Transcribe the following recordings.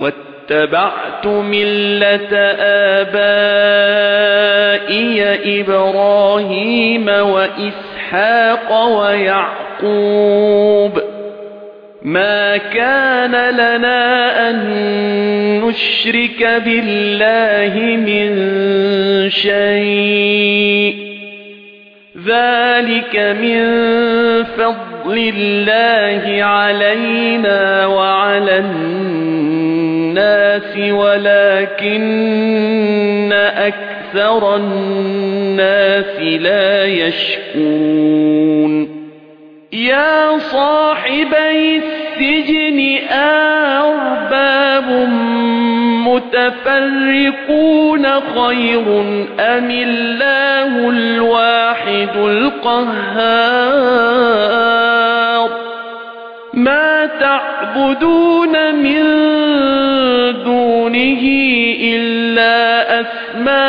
واتبعت ملة آبائي إبراهيم وإسحاق ويعقوب ما كان لنا أن نشرك بالله من شيء ذلك من فضل الله علينا وعلى الناس ولكن أكثر الناس لا يشكون يا صاحبي السجن أرباب متفرقون خير أم الله الواحد القهار؟ ما تعبدون من دونه إلا أسماء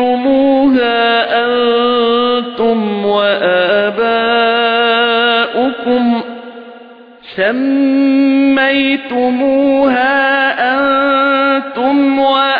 سميتموها أنتم وآباؤكم سميتموها أنتم وآباؤكم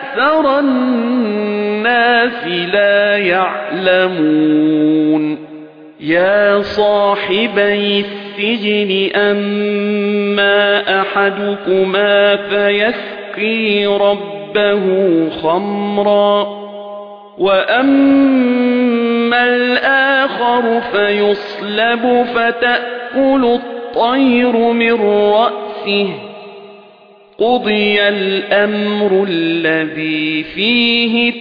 الناس لا يعلمون. يا صاحبي السجن أما أحدكما فيسقي ربه خمرا وأما الآخر فيصلب فتأكل الطير من رأسه. قضي الأمر الذي فيه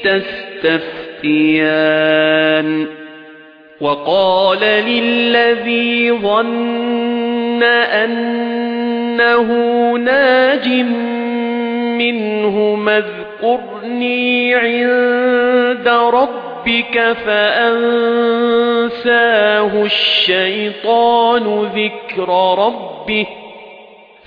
تستفتيان وقال للذي ظن أنه ناجٍ منه اذكرني عند ربك فأنساه الشيطان ذكر ربه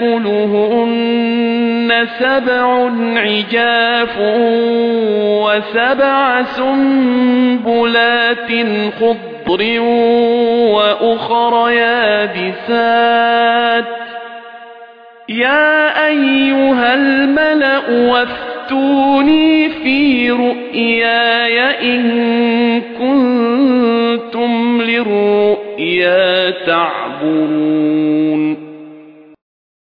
يأكلهن سبع عجاف وسبع سنبلات خضر وأخر يابسات. يا أيها الملأ وافتوني في رؤياي إن كنتم للرؤيا تعلمون